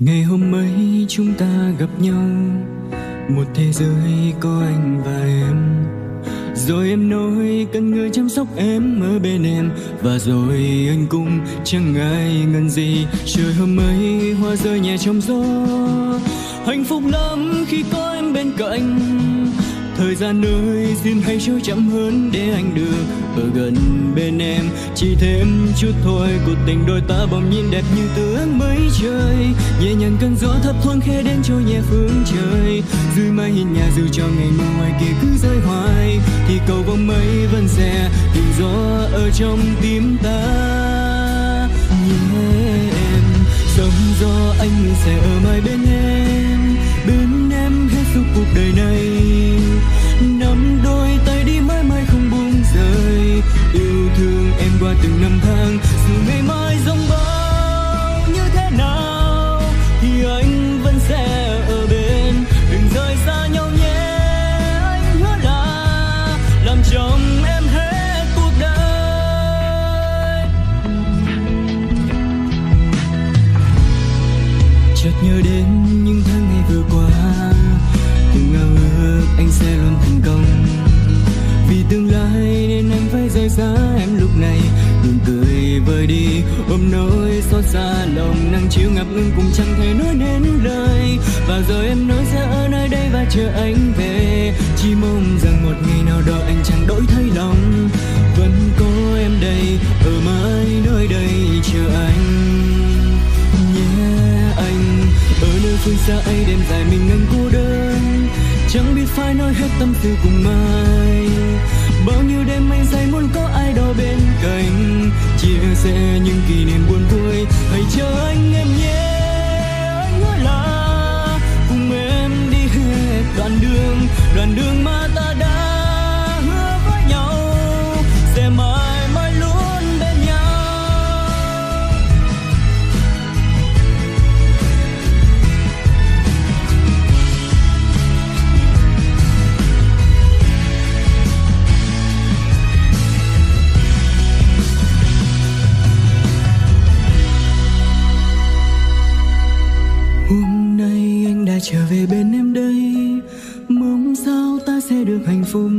ngày hôm ấy chúng ta gặp nhau. Một thế giới có anh và em. Rồi em nói cần người chăm sóc em ở bên em. Và rồi anh cũng chẳng ngại ngần gì. Trời hôm ấy hoa rơi nhẹ trong gió. Hạnh phúc lắm khi có em bên cạnh thời gian nơi xin hãy trôi chậm hơn để anh được ở gần bên em. Chỉ thêm chút thôi, cuộc tình đôi ta bỗng nhìn đẹp như tướng mây trời. Nhẹ nhàng cơn gió thấp thoáng khẽ đến trôi nhẹ phương trời. Dưới mái hiên nhà dù cho ngày mưa ngoài kia cứ rơi hoài, thì cầu vòng mây vẫn sẽ tự gió ở trong tim ta. Nhé em, sóng gió anh sẽ ở mãi bên em. Bên em hết suốt cuộc đời này. Từng năm tháng dù ngày mai giông bão như thế nào, thì anh vẫn sẽ ở bên. Đừng rời xa nhau nhé, anh hứa là làm chồng em hết cuộc đời. Chợt nhớ đến những tháng ngày vừa qua, từng ao ước anh sẽ luôn thành công vì tương lai nên em phải rời xa em lúc này. Đừng cười vơi đi, ôm nỗi xót xa, lòng nắng chiều ngập ngừng cũng chẳng thể nói nên lời. Và giờ em nói sẽ ở nơi đây và chờ anh về. Chỉ mong rằng một ngày nào đó anh chẳng đổi thay lòng. Vẫn có em đây, ở mãi nơi đây, chờ anh. Nhé anh, ở nơi phương xa ấy đêm dài mình ngân cô đơn. Chẳng biết phải nói hết tâm tư cùng ai bao đêm anh say muốn có ai đó bên cạnh. Chia sẻ những kỷ niệm buồn vui hãy chờ anh em trở về bên em đây. Mong sao ta sẽ được hạnh phúc.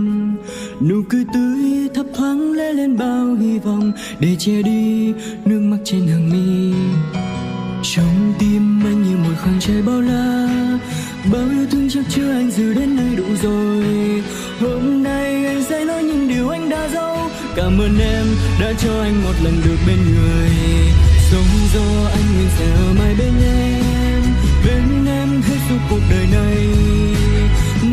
Nụ cười tươi thấp thoáng lẽ lên bao hy vọng. Để che đi nước mắt trên hàng mi. Trong tim anh như một khoảng trời bao la. Bao yêu thương chắc chưa anh giữ đến nơi đủ rồi. Hôm nay anh sẽ nói những điều anh đã giấu Cảm ơn em đã cho anh một lần được bên người. Sống do anh nguyện sẽ ở mãi bên em cuộc đời này.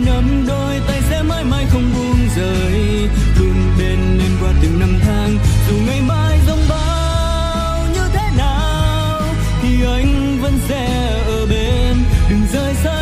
Nắm đôi tay sẽ mãi mãi không buông rời, luôn bên em qua từng năm tháng. Dù ngày mai giông bão như thế nào, thì anh vẫn sẽ ở bên. Đừng rời xa